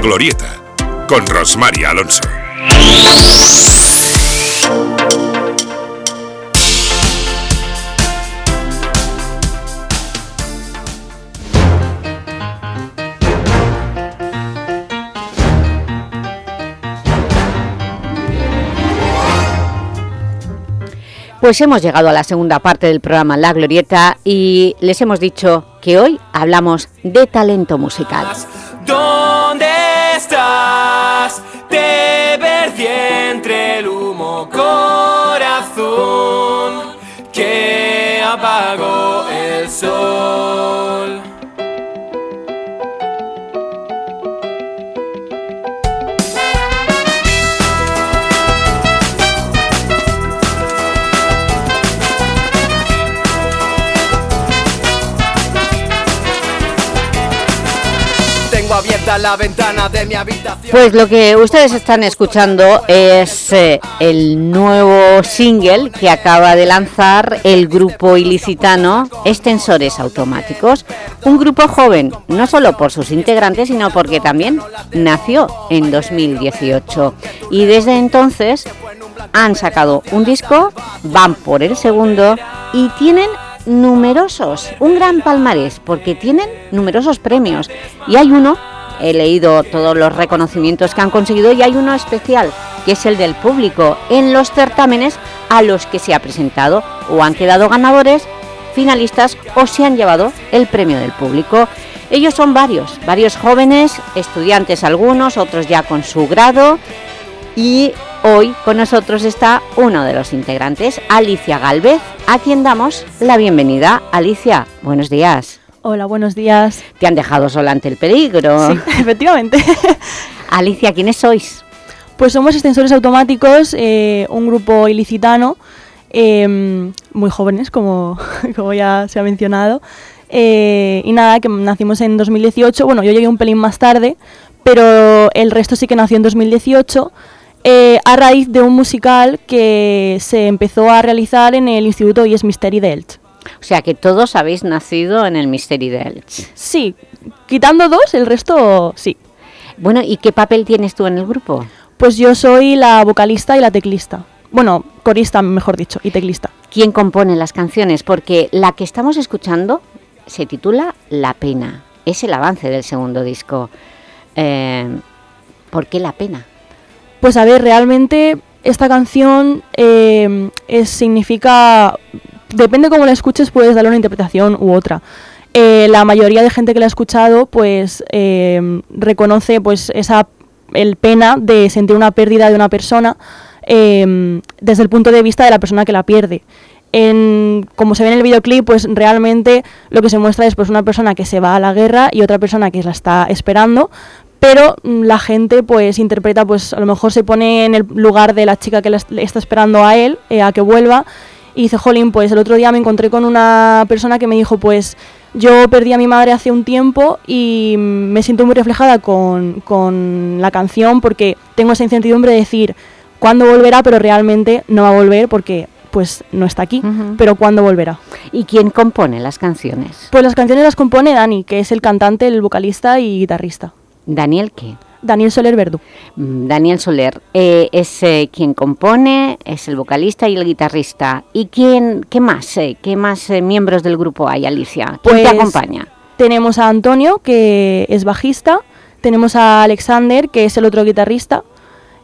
La Glorieta, con Rosmary Alonso. Pues hemos llegado a la segunda parte del programa La Glorieta y les hemos dicho que hoy hablamos de talento musical. ¿Dónde estás? Te perdí entre el humo corazón que apagó el sol. Abierta la ventana de mi habitación. Pues lo que ustedes están escuchando es eh, el nuevo single que acaba de lanzar el grupo ilicitano Extensores Automáticos. Un grupo joven, no solo por sus integrantes, sino porque también nació en 2018. Y desde entonces han sacado un disco, van por el segundo y tienen numerosos, un gran palmarés, porque tienen numerosos premios. Y hay uno, he leído todos los reconocimientos que han conseguido, y hay uno especial, que es el del público, en los certámenes a los que se ha presentado, o han quedado ganadores, finalistas, o se han llevado el premio del público. Ellos son varios, varios jóvenes, estudiantes algunos, otros ya con su grado, y hoy con nosotros está uno de los integrantes, Alicia Galvez, a quien damos la bienvenida. Alicia, buenos días. Hola, buenos días. Te han dejado sola ante el peligro. Sí, efectivamente. Alicia, ¿quiénes sois? Pues somos extensores automáticos, eh, un grupo ilicitano, eh, muy jóvenes, como, como ya se ha mencionado. Eh, y nada, que nacimos en 2018. Bueno, yo llegué un pelín más tarde, pero el resto sí que nació en 2018. Eh, a raíz de un musical que se empezó a realizar en el Instituto Ies Misteri de Elche. O sea que todos habéis nacido en el Misteri de Elche. Sí, quitando dos, el resto sí. Bueno, ¿y qué papel tienes tú en el grupo? Pues yo soy la vocalista y la teclista. Bueno, corista, mejor dicho, y teclista. ¿Quién compone las canciones? Porque la que estamos escuchando se titula La Pena. Es el avance del segundo disco. Eh, ¿Por qué La Pena? Pues a ver, realmente esta canción eh, es, significa... Depende cómo la escuches, puedes darle una interpretación u otra. Eh, la mayoría de gente que la ha escuchado, pues eh, reconoce pues esa el pena de sentir una pérdida de una persona desde el punto de vista de la persona que la pierde. En, como se ve en el videoclip, pues realmente lo que se muestra es pues una persona que se va a la guerra y otra persona que la está esperando, pero mm, la gente pues interpreta, pues a lo mejor se pone en el lugar de la chica que le está esperando a él, eh, a que vuelva, y dice, jolín, pues el otro día me encontré con una persona que me dijo, pues yo perdí a mi madre hace un tiempo y me siento muy reflejada con, con la canción porque tengo esa incertidumbre de decir, ¿cuándo volverá? Pero realmente no va a volver porque pues no está aquí, pero ¿cuándo volverá? ¿Y quién compone las canciones? Pues las canciones las compone Dani, que es el cantante, el vocalista y guitarrista. ¿Daniel qué? Daniel Soler Verdú. Mm, Daniel Soler eh, es eh, quien compone, es el vocalista y el guitarrista. ¿Y quién, qué más? eh, ¿Qué más miembros del grupo hay, Alicia? ¿Quién te Pues, acompaña? Tenemos a Antonio, que es bajista, tenemos a Alexander, que es el otro guitarrista,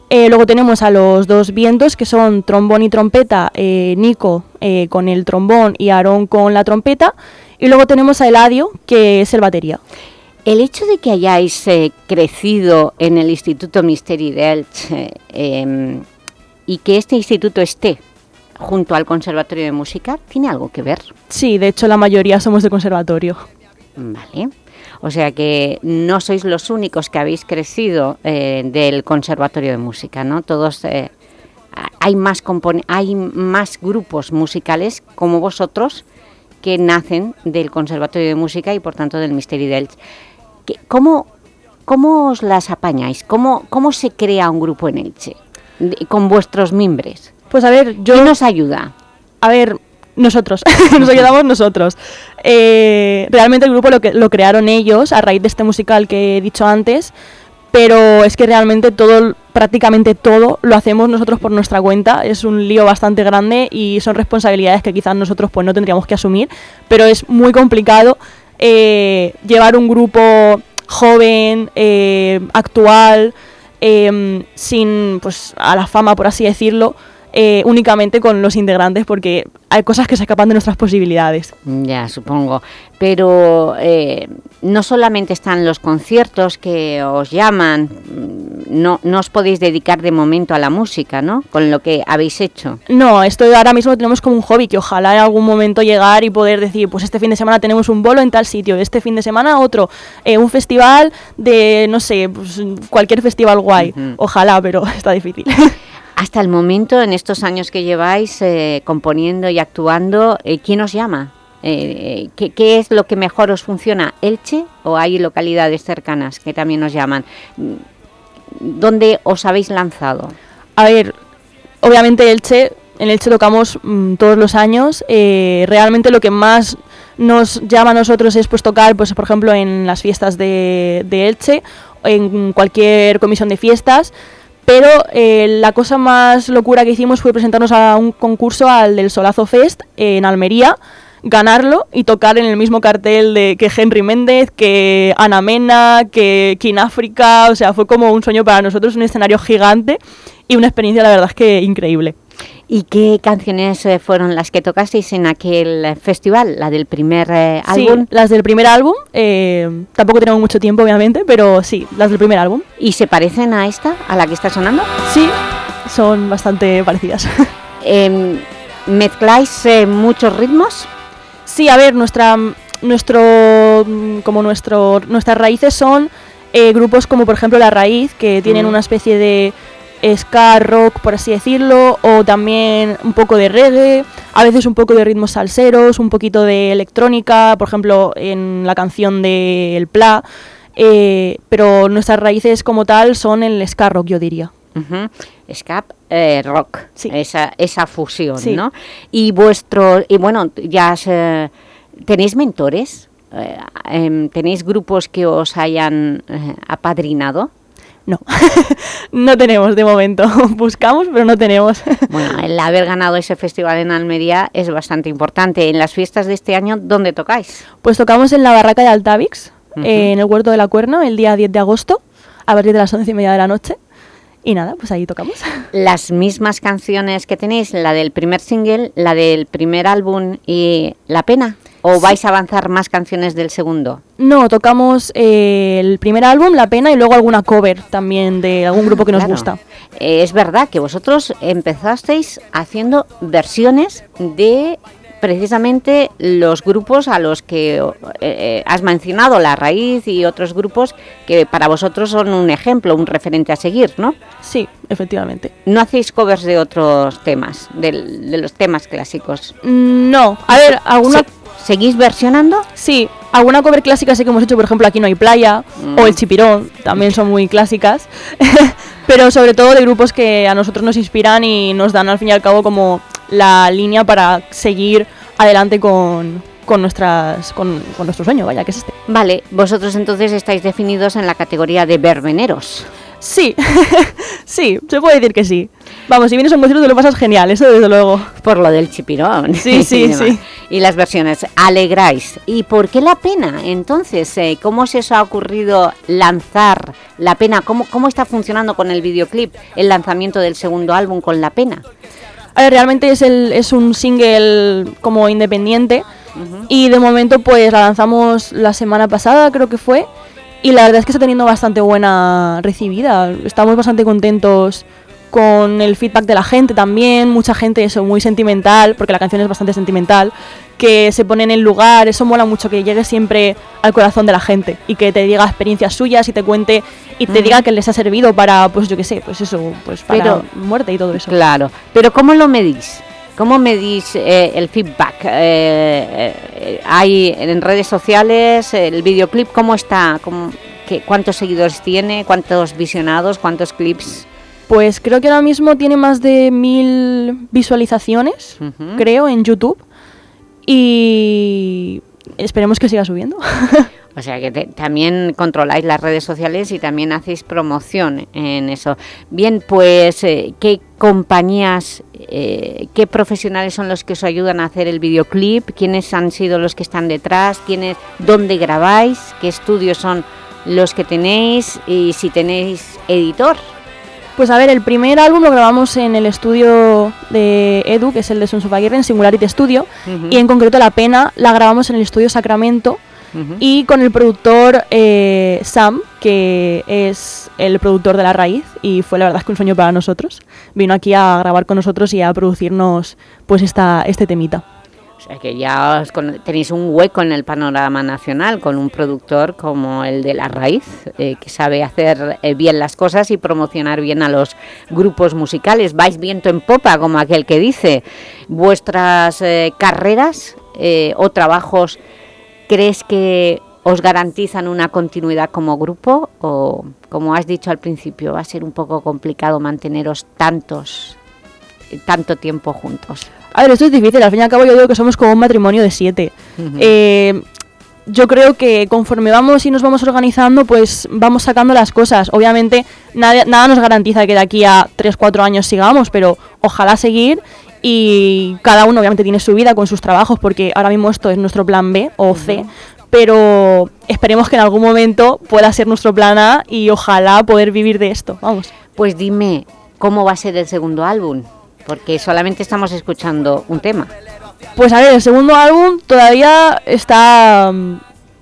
luego tenemos a los dos vientos, que son trombón y trompeta, Nico eh, con el trombón y Aarón con la trompeta, y luego tenemos a Eladio, que es el batería. El hecho de que hayáis eh, crecido en el Instituto Misteri de Elche eh, y que este instituto esté junto al Conservatorio de Música, ¿tiene algo que ver? Sí, de hecho la mayoría somos de conservatorio. Vale. O sea que no sois los únicos que habéis crecido eh, del Conservatorio de Música, ¿no? Todos eh, hay más hay más grupos musicales como vosotros que nacen del Conservatorio de Música y por tanto del Misteri del ¿Qué- ¿Cómo, ¿Cómo os las apañáis? ¿Cómo, ¿Cómo se crea un grupo en Elche? Con vuestros mimbres. Pues a ver, yo... ¿Quién nos ayuda? A ver, nosotros, nos ayudamos nosotros. Eh, realmente el grupo lo, que, lo crearon ellos a raíz de este musical que he dicho antes, pero es que realmente todo, prácticamente todo, lo hacemos nosotros por nuestra cuenta. Es un lío bastante grande y son responsabilidades que quizás nosotros pues no tendríamos que asumir, pero es muy complicado eh, llevar un grupo joven, eh, actual, em, sin pues a la fama, por así decirlo, eh, únicamente con los integrantes porque hay cosas que se escapan de nuestras posibilidades. Ya, supongo. Pero no solamente están los conciertos que os llaman, no, no os podéis dedicar de momento a la música, ¿no? Con lo que habéis hecho. No, esto ahora mismo lo tenemos como un hobby, que ojalá en algún momento llegar y poder decir, pues este fin de semana tenemos un bolo en tal sitio, este fin de semana otro, eh, un festival de, no sé, pues, cualquier festival guay. Ojalá, pero está difícil. Hasta el momento, en estos años que lleváis eh, componiendo y actuando, eh, ¿quién os llama? Eh, ¿qué, ¿qué, es lo que mejor os funciona? ¿Elche o hay localidades cercanas que también os llaman? ¿Dónde os habéis lanzado? A ver, obviamente Elche, en Elche tocamos mmm, todos los años. realmente lo que más nos llama a nosotros es pues tocar, pues por ejemplo, en las fiestas de, de Elche, en cualquier comisión de fiestas, pero eh, la cosa más locura que hicimos fue presentarnos a un concurso al del Solazo Fest en Almería, ganarlo y tocar en el mismo cartel de que Henry Méndez, que Ana Mena, que King África, o sea, fue como un sueño para nosotros, un escenario gigante y una experiencia la verdad es que increíble. ¿Y qué canciones eh, fueron las que tocasteis en aquel festival? ¿La del primer eh, álbum? Sí, las del primer álbum. Eh, tampoco tenemos mucho tiempo, obviamente, pero sí, las del primer álbum. ¿Y se parecen a esta, a la que está sonando? Sí, son bastante parecidas. eh, ¿Mezcláis muchos ritmos? Sí, a ver, nuestra, nuestro, como nuestro, nuestras raíces son eh, grupos como por ejemplo La Raíz, que tienen mm. una especie de ska, rock, por así decirlo, o también un poco de reggae, a veces un poco de ritmos salseros, un poquito de electrónica, por ejemplo, en la canción de El Pla, eh, pero nuestras raíces como tal son el ska rock, yo diría. Uh -huh. Eh, rock, sí. esa, esa fusión, sí. ¿no? Y vuestro, y bueno, ya eh, tenéis mentores, eh, tenéis grupos que os hayan apadrinado. No, no tenemos de momento. Buscamos, pero no tenemos. bueno, el haber ganado ese festival en Almería es bastante importante. En las fiestas de este año, ¿dónde tocáis? Pues tocamos en la barraca de Altavix, uh -huh. en el Huerto de la Cuerna, el día 10 de agosto, a partir de las once y media de la noche. Y nada, pues ahí tocamos. Las mismas canciones que tenéis, la del primer single, la del primer álbum y La Pena. ¿O vais a avanzar más canciones del segundo? No, tocamos eh, el primer álbum, La Pena, y luego alguna cover también de algún grupo que nos claro. gusta. Eh, es verdad que vosotros empezasteis haciendo versiones de precisamente los grupos a los que eh, has mencionado, La Raíz y otros grupos que para vosotros son un ejemplo, un referente a seguir, ¿no? Sí, efectivamente. ¿No hacéis covers de otros temas, de, de los temas clásicos? No, a ver, alguna... ¿Se ¿Seguís versionando? Sí, alguna cover clásica sí que hemos hecho, por ejemplo, Aquí no hay playa, mm. o El Chipirón, también son muy clásicas, pero sobre todo de grupos que a nosotros nos inspiran y nos dan al fin y al cabo como la línea para seguir adelante con, con, nuestras, con, con, nuestro sueño, vaya, que es este. Vale, vosotros entonces estáis definidos en la categoría de verbeneros. Sí, sí, se puede decir que sí. Vamos, si vienes a un concierto te lo pasas genial, eso desde luego. Por lo del chipirón. Sí, sí, y sí. Y las versiones, alegráis. ¿Y por qué La Pena? Entonces, eh, ¿cómo se os ha ocurrido lanzar La Pena? ¿Cómo, ¿Cómo está funcionando con el videoclip el lanzamiento del segundo álbum con La Pena? Ver, realmente es, el, es un single como independiente uh -huh. y de momento pues la lanzamos la semana pasada, creo que fue, y la verdad es que está teniendo bastante buena recibida. Estamos bastante contentos con el feedback de la gente también, mucha gente eso muy sentimental, porque la canción es bastante sentimental, que se pone en el lugar, eso mola mucho, que llegue siempre al corazón de la gente y que te diga experiencias suyas y te cuente y te mm. diga que les ha servido para, pues yo qué sé, pues eso, pues para pero, muerte y todo eso. Claro, pero ¿cómo lo medís? ¿Cómo medís eh, el feedback? Eh, eh, ¿Hay en redes sociales el videoclip? ¿Cómo está? ¿Cómo, qué, ¿Cuántos seguidores tiene? ¿Cuántos visionados? ¿Cuántos clips? Pues creo que ahora mismo tiene más de mil visualizaciones, uh -huh. creo, en YouTube. Y esperemos que siga subiendo. O sea que también controláis las redes sociales y también hacéis promoción en eso. Bien, pues, eh, ¿qué compañías, eh, qué profesionales son los que os ayudan a hacer el videoclip? ¿Quiénes han sido los que están detrás? ¿Quiénes, ¿Dónde grabáis? ¿Qué estudios son los que tenéis? Y si tenéis editor. Pues a ver, el primer álbum lo grabamos en el estudio de Edu, que es el de Sons of en Singularity Studio, y en concreto La Pena la grabamos en el estudio Sacramento, y con el productor eh, Sam, que es el productor de La Raíz y fue la verdad que un sueño para nosotros. Vino aquí a grabar con nosotros y a producirnos pues esta, este temita. O sea que ya tenéis un hueco en el panorama nacional con un productor como el de La Raíz, eh, que sabe hacer eh, bien las cosas y promocionar bien a los grupos musicales. Vais viento en popa, como aquel que dice. ¿Vuestras carreras o trabajos ¿Crees que os garantizan una continuidad como grupo o, como has dicho al principio, va a ser un poco complicado manteneros tantos, tanto tiempo juntos? A ver, esto es difícil, al fin y al cabo yo digo que somos como un matrimonio de siete. Eh, yo creo que conforme vamos y nos vamos organizando, pues vamos sacando las cosas. Obviamente nada, nada nos garantiza que de aquí a 3-4 años sigamos, pero ojalá seguir y cada uno obviamente tiene su vida con sus trabajos porque ahora mismo esto es nuestro plan B o C, pero esperemos que en algún momento pueda ser nuestro plan A y ojalá poder vivir de esto, vamos. Pues dime, ¿cómo va a ser el segundo álbum? Porque solamente estamos escuchando un tema. Pues a ver, el segundo álbum todavía está mm,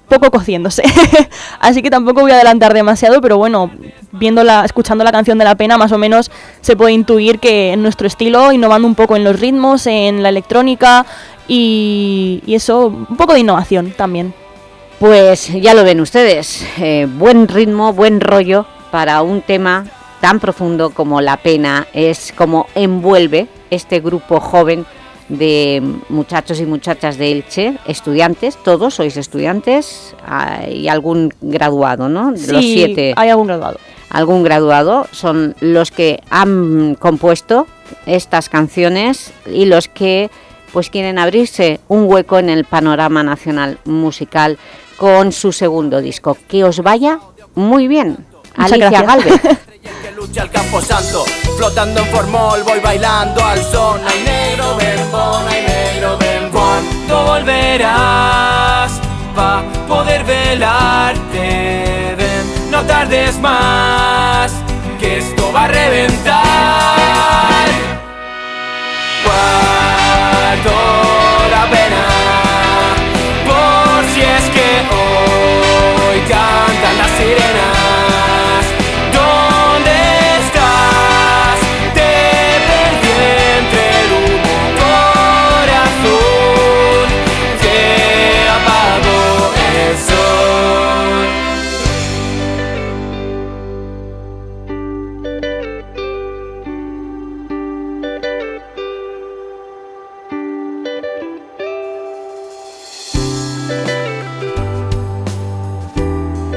poco cociéndose. Así que tampoco voy a adelantar demasiado, pero bueno, viéndola, escuchando la canción de la pena, más o menos se puede intuir que en nuestro estilo, innovando un poco en los ritmos, en la electrónica y, eso, un poco de innovación también. Pues ya lo ven ustedes, eh, buen ritmo, buen rollo para un tema tan profundo como la pena, es como envuelve este grupo joven de muchachos y muchachas de Elche, estudiantes, todos sois estudiantes, hay algún graduado, ¿no? los siete. hay algún graduado. Algún graduado, son los que han compuesto estas canciones y los que pues quieren abrirse un hueco en el panorama nacional musical con su segundo disco. Que os vaya muy bien. Alicia Galvez. lucha el campo santo, flotando en formol, voy bailando al son. Ay negro, ven, bon, ay negro, ven, ¿Cuándo volverás pa' poder velarte? No tardes más, que esto va a reventar.